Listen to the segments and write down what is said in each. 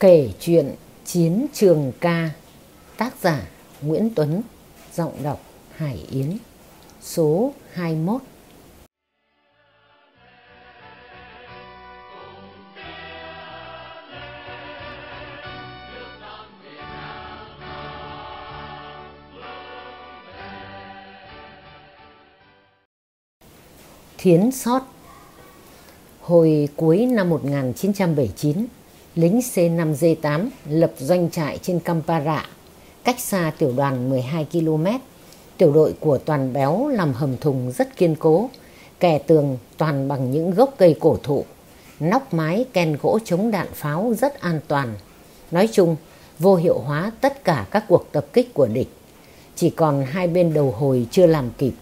Kể chuyện Chiến trường ca, Tác giả Nguyễn Tuấn, Giọng đọc Hải Yến, Số 21 Thiến sót, Hồi cuối năm 1979 lính C5Z8 lập doanh trại trên Kampara, cách xa tiểu đoàn 12 km. Tiểu đội của Toàn Béo làm hầm thùng rất kiên cố, kè tường toàn bằng những gốc cây cổ thụ, nóc mái ken gỗ chống đạn pháo rất an toàn. Nói chung, vô hiệu hóa tất cả các cuộc tập kích của địch. Chỉ còn hai bên đầu hồi chưa làm kịp.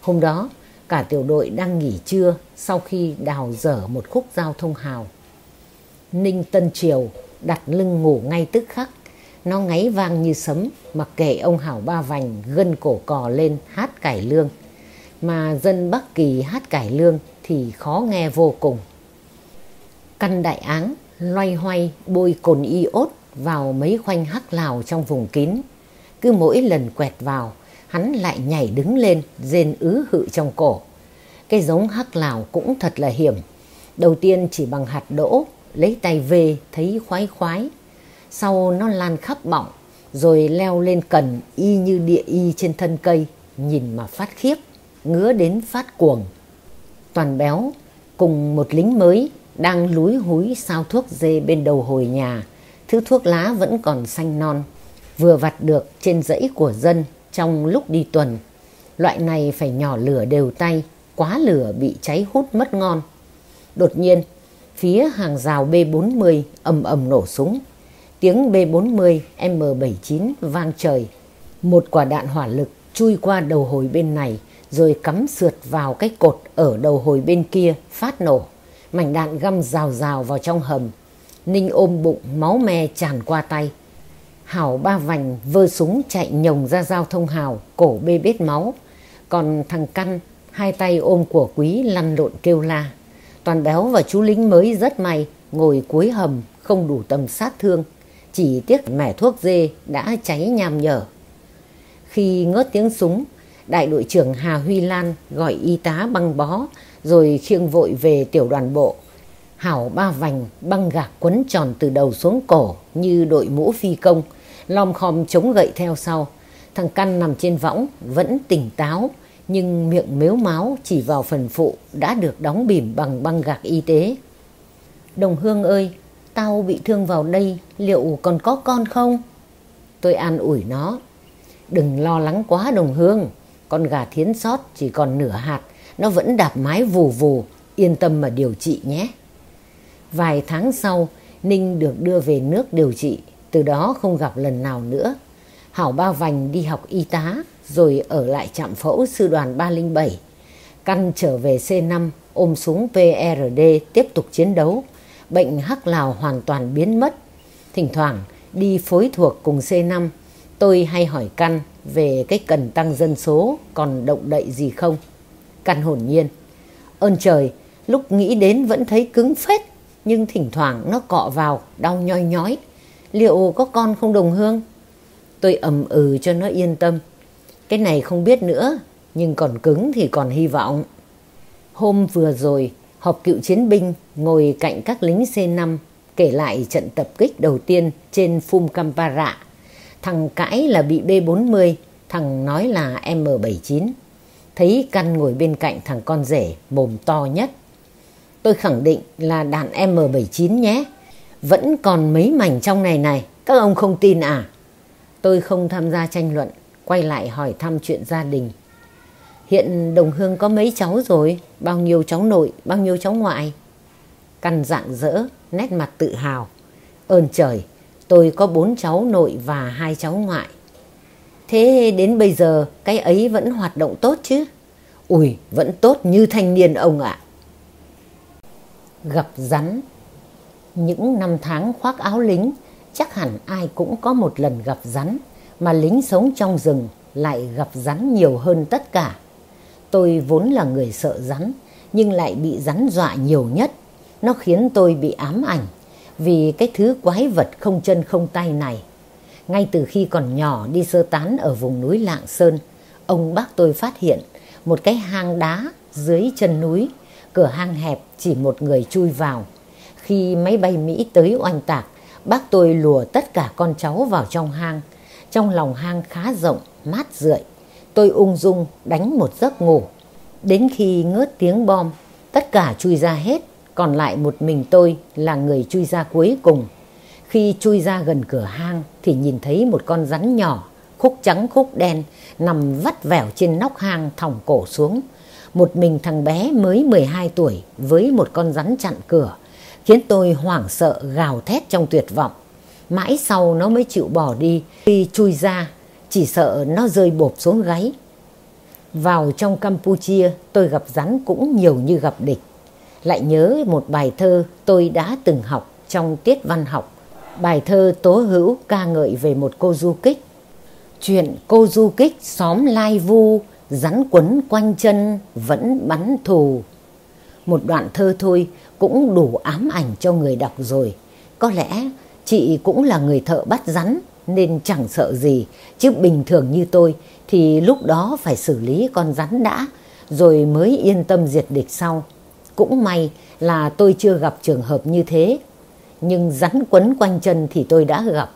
Hôm đó, cả tiểu đội đang nghỉ trưa sau khi đào dở một khúc giao thông hào Ninh Tân Triều đặt lưng ngủ ngay tức khắc. Nó ngáy vang như sấm mặc kệ ông Hảo Ba Vành gân cổ cò lên hát cải lương. Mà dân Bắc Kỳ hát cải lương thì khó nghe vô cùng. Căn đại áng loay hoay bôi cồn iốt vào mấy khoanh hắc lào trong vùng kín. Cứ mỗi lần quẹt vào, hắn lại nhảy đứng lên, rên ứ hự trong cổ. Cái giống hắc lào cũng thật là hiểm. Đầu tiên chỉ bằng hạt đỗ lấy tay về thấy khoái khoái. Sau nó lan khắp bọng, rồi leo lên cần y như địa y trên thân cây, nhìn mà phát khiếp, ngứa đến phát cuồng. Toàn béo cùng một lính mới đang lúi húi sao thuốc dê bên đầu hồi nhà, thứ thuốc lá vẫn còn xanh non, vừa vặt được trên dãy của dân trong lúc đi tuần. Loại này phải nhỏ lửa đều tay, quá lửa bị cháy hút mất ngon. Đột nhiên, phía hàng rào B40 ầm ầm nổ súng. Tiếng B40 M79 vang trời. Một quả đạn hỏa lực chui qua đầu hồi bên này rồi cắm sượt vào cái cột ở đầu hồi bên kia phát nổ. Mảnh đạn găm rào rào vào trong hầm. Ninh ôm bụng máu me tràn qua tay. Hảo ba vành vơ súng chạy nhồng ra giao thông hào, cổ bê bết máu. Còn thằng Căn hai tay ôm của quý lăn lộn kêu la. Toàn béo và chú lính mới rất may, ngồi cuối hầm, không đủ tầm sát thương. Chỉ tiếc mẻ thuốc dê đã cháy nham nhở. Khi ngớt tiếng súng, đại đội trưởng Hà Huy Lan gọi y tá băng bó, rồi khiêng vội về tiểu đoàn bộ. Hảo ba vành băng gạc quấn tròn từ đầu xuống cổ như đội mũ phi công, lom khom chống gậy theo sau. Thằng Căn nằm trên võng vẫn tỉnh táo, nhưng miệng mếu máu chỉ vào phần phụ đã được đóng bìm bằng băng gạc y tế. Đồng Hương ơi, tao bị thương vào đây, liệu còn có con không? Tôi an ủi nó. Đừng lo lắng quá Đồng Hương, con gà thiến sót chỉ còn nửa hạt, nó vẫn đạp mái vù vù, yên tâm mà điều trị nhé. Vài tháng sau, Ninh được đưa về nước điều trị, từ đó không gặp lần nào nữa. Hảo Ba Vành đi học y tá, rồi ở lại trạm phẫu sư đoàn 307. Căn trở về C5 ôm súng PRD tiếp tục chiến đấu. Bệnh hắc lào hoàn toàn biến mất. Thỉnh thoảng đi phối thuộc cùng C5 tôi hay hỏi Căn về cái cần tăng dân số còn động đậy gì không. Căn hồn nhiên. Ơn trời, lúc nghĩ đến vẫn thấy cứng phết nhưng thỉnh thoảng nó cọ vào đau nhoi nhói. Liệu có con không đồng hương? Tôi ầm ừ cho nó yên tâm. Cái này không biết nữa, nhưng còn cứng thì còn hy vọng. Hôm vừa rồi, họp cựu chiến binh ngồi cạnh các lính C5 kể lại trận tập kích đầu tiên trên Phum Kampara. Thằng cãi là bị B40, thằng nói là M79. Thấy Căn ngồi bên cạnh thằng con rể mồm to nhất. Tôi khẳng định là đạn M79 nhé. Vẫn còn mấy mảnh trong này này, các ông không tin à? Tôi không tham gia tranh luận quay lại hỏi thăm chuyện gia đình. Hiện Đồng Hương có mấy cháu rồi, bao nhiêu cháu nội, bao nhiêu cháu ngoại. Căn dạng dỡ, nét mặt tự hào. Ơn trời, tôi có bốn cháu nội và hai cháu ngoại. Thế đến bây giờ cái ấy vẫn hoạt động tốt chứ? Ui, vẫn tốt như thanh niên ông ạ. Gặp rắn Những năm tháng khoác áo lính, chắc hẳn ai cũng có một lần gặp rắn mà lính sống trong rừng lại gặp rắn nhiều hơn tất cả. Tôi vốn là người sợ rắn, nhưng lại bị rắn dọa nhiều nhất. Nó khiến tôi bị ám ảnh. vì cái thứ quái vật không chân không tay này. Ngay từ khi còn nhỏ đi sơ tán ở vùng núi Lạng Sơn, ông bác tôi phát hiện một cái hang đá dưới chân núi, cửa hang hẹp chỉ một người chui vào. Khi máy bay Mỹ tới oanh tạc, bác tôi lùa tất cả con cháu vào trong hang. Trong lòng hang khá rộng, mát rượi. Tôi ung dung đánh một giấc ngủ. Đến khi ngớt tiếng bom, tất cả chui ra hết, còn lại một mình tôi là người chui ra cuối cùng. Khi chui ra gần cửa hang thì nhìn thấy một con rắn nhỏ, khúc trắng khúc đen, nằm vắt vẻo trên nóc hang thòng cổ xuống. Một mình thằng bé mới 12 tuổi với một con rắn chặn cửa, khiến tôi hoảng sợ gào thét trong tuyệt vọng. Mãi sau nó mới chịu bỏ đi, khi chui ra, chỉ sợ nó rơi bộp xuống gáy. Vào trong Campuchia tôi gặp rắn cũng nhiều như gặp địch. Lại nhớ một bài thơ tôi đã từng học trong tiết văn học. Bài thơ tố hữu ca ngợi về một cô du kích. Chuyện cô du kích xóm Lai Vu, rắn quấn quanh chân vẫn bắn thù. Một đoạn thơ thôi cũng đủ ám ảnh cho người đọc rồi. Có lẽ chị cũng là người thợ bắt rắn, nên chẳng sợ gì. Chứ bình thường như tôi, thì lúc đó phải xử lý con rắn đã, rồi mới yên tâm diệt địch sau. Cũng may là tôi chưa gặp trường hợp như thế. Nhưng rắn quấn quanh chân thì tôi đã gặp.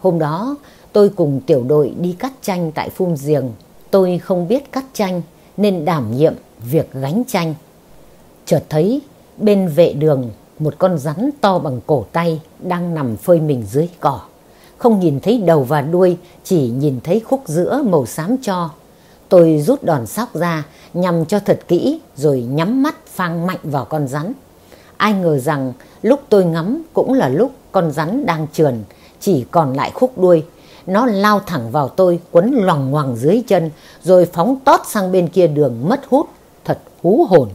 Hôm đó, tôi cùng tiểu đội đi cắt chanh tại phun giềng. Tôi không biết cắt chanh, nên đảm nhiệm việc gánh chanh. Chợt thấy, bên vệ đường một con rắn to bằng cổ tay đang nằm phơi mình dưới cỏ. Không nhìn thấy đầu và đuôi, chỉ nhìn thấy khúc giữa màu xám cho. Tôi rút đòn sóc ra nhằm cho thật kỹ rồi nhắm mắt phang mạnh vào con rắn. Ai ngờ rằng lúc tôi ngắm cũng là lúc con rắn đang trườn, chỉ còn lại khúc đuôi. Nó lao thẳng vào tôi, quấn loằng ngoằng dưới chân, rồi phóng tót sang bên kia đường mất hút, thật hú hồn.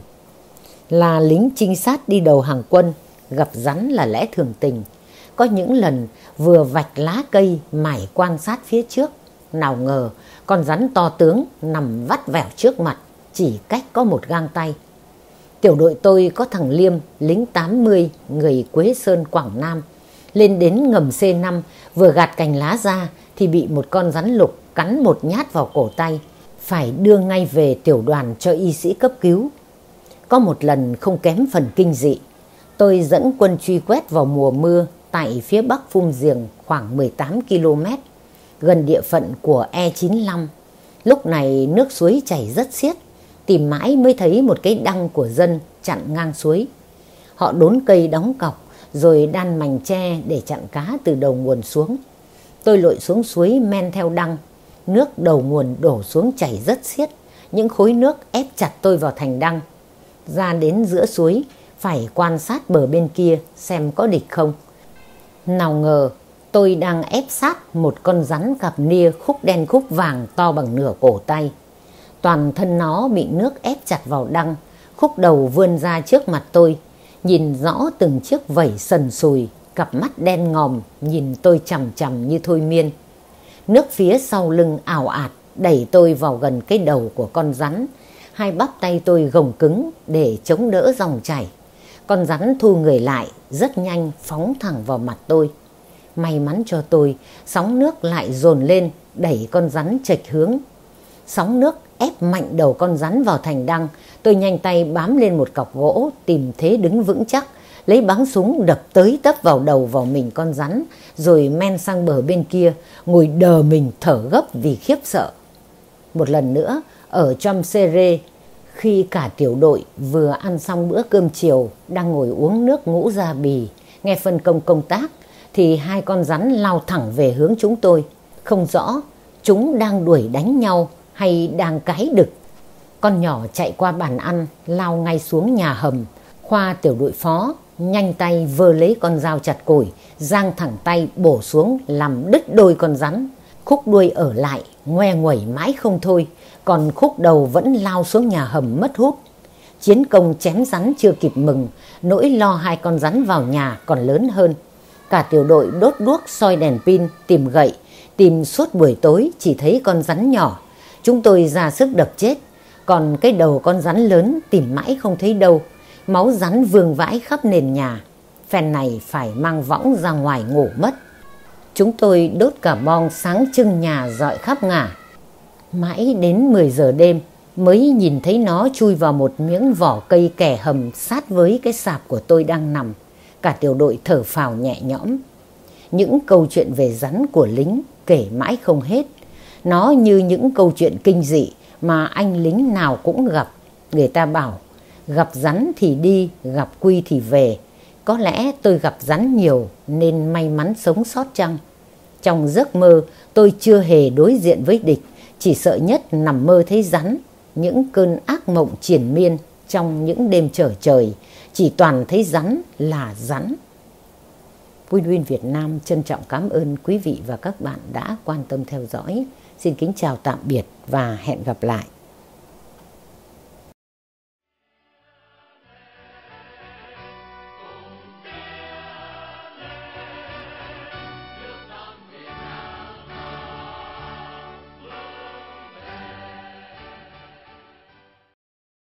Là lính trinh sát đi đầu hàng quân, gặp rắn là lẽ thường tình. Có những lần vừa vạch lá cây mải quan sát phía trước, nào ngờ con rắn to tướng nằm vắt vẻo trước mặt, chỉ cách có một gang tay. Tiểu đội tôi có thằng Liêm, lính 80, người Quế Sơn, Quảng Nam. Lên đến ngầm C5, vừa gạt cành lá ra thì bị một con rắn lục cắn một nhát vào cổ tay. Phải đưa ngay về tiểu đoàn cho y sĩ cấp cứu. Có một lần không kém phần kinh dị. Tôi dẫn quân truy quét vào mùa mưa tại phía bắc Phung giềng khoảng 18 km, gần địa phận của E95. Lúc này nước suối chảy rất xiết tìm mãi mới thấy một cái đăng của dân chặn ngang suối. Họ đốn cây đóng cọc rồi đan mảnh tre để chặn cá từ đầu nguồn xuống. Tôi lội xuống suối men theo đăng, nước đầu nguồn đổ xuống chảy rất xiết, những khối nước ép chặt tôi vào thành đăng. Ra đến giữa suối, phải quan sát bờ bên kia xem có địch không. Nào ngờ tôi đang ép sát một con rắn cặp nia khúc đen khúc vàng to bằng nửa cổ tay. Toàn thân nó bị nước ép chặt vào đăng, khúc đầu vươn ra trước mặt tôi, nhìn rõ từng chiếc vẩy sần sùi, cặp mắt đen ngòm, nhìn tôi chằm chằm như thôi miên. Nước phía sau lưng ảo ạt, đẩy tôi vào gần cái đầu của con rắn, hai bắp tay tôi gồng cứng để chống đỡ dòng chảy. Con rắn thu người lại, rất nhanh phóng thẳng vào mặt tôi. May mắn cho tôi, sóng nước lại dồn lên, đẩy con rắn chệch hướng. Sóng nước ép mạnh đầu con rắn vào thành đăng. Tôi nhanh tay bám lên một cọc gỗ, tìm thế đứng vững chắc, lấy bắn súng đập tới tấp vào đầu vào mình con rắn, rồi men sang bờ bên kia, ngồi đờ mình thở gấp vì khiếp sợ. Một lần nữa, ở trong Sere, khi cả tiểu đội vừa ăn xong bữa cơm chiều, đang ngồi uống nước ngũ gia bì, nghe phân công công tác, thì hai con rắn lao thẳng về hướng chúng tôi. Không rõ, chúng đang đuổi đánh nhau hay đang cái đực. Con nhỏ chạy qua bàn ăn, lao ngay xuống nhà hầm. Khoa tiểu đội phó, nhanh tay vơ lấy con dao chặt củi, giang thẳng tay bổ xuống làm đứt đôi con rắn. Khúc đuôi ở lại, ngoe nguẩy mãi không thôi, còn khúc đầu vẫn lao xuống nhà hầm mất hút. Chiến công chém rắn chưa kịp mừng, nỗi lo hai con rắn vào nhà còn lớn hơn. Cả tiểu đội đốt đuốc soi đèn pin, tìm gậy, tìm suốt buổi tối chỉ thấy con rắn nhỏ Chúng tôi ra sức đập chết, còn cái đầu con rắn lớn tìm mãi không thấy đâu. Máu rắn vương vãi khắp nền nhà. phen này phải mang võng ra ngoài ngủ mất. Chúng tôi đốt cả bon sáng trưng nhà dọi khắp ngả. Mãi đến 10 giờ đêm mới nhìn thấy nó chui vào một miếng vỏ cây kẻ hầm sát với cái sạp của tôi đang nằm. Cả tiểu đội thở phào nhẹ nhõm. Những câu chuyện về rắn của lính kể mãi không hết. Nó như những câu chuyện kinh dị mà anh lính nào cũng gặp. Người ta bảo gặp rắn thì đi, gặp quy thì về. Có lẽ tôi gặp rắn nhiều nên may mắn sống sót chăng? Trong giấc mơ tôi chưa hề đối diện với địch, chỉ sợ nhất nằm mơ thấy rắn, những cơn ác mộng triển miên trong những đêm trở trời, chỉ toàn thấy rắn là rắn. Win Win Việt Nam trân trọng cảm ơn quý vị và các bạn đã quan tâm theo dõi. Xin kính chào tạm biệt và hẹn gặp lại.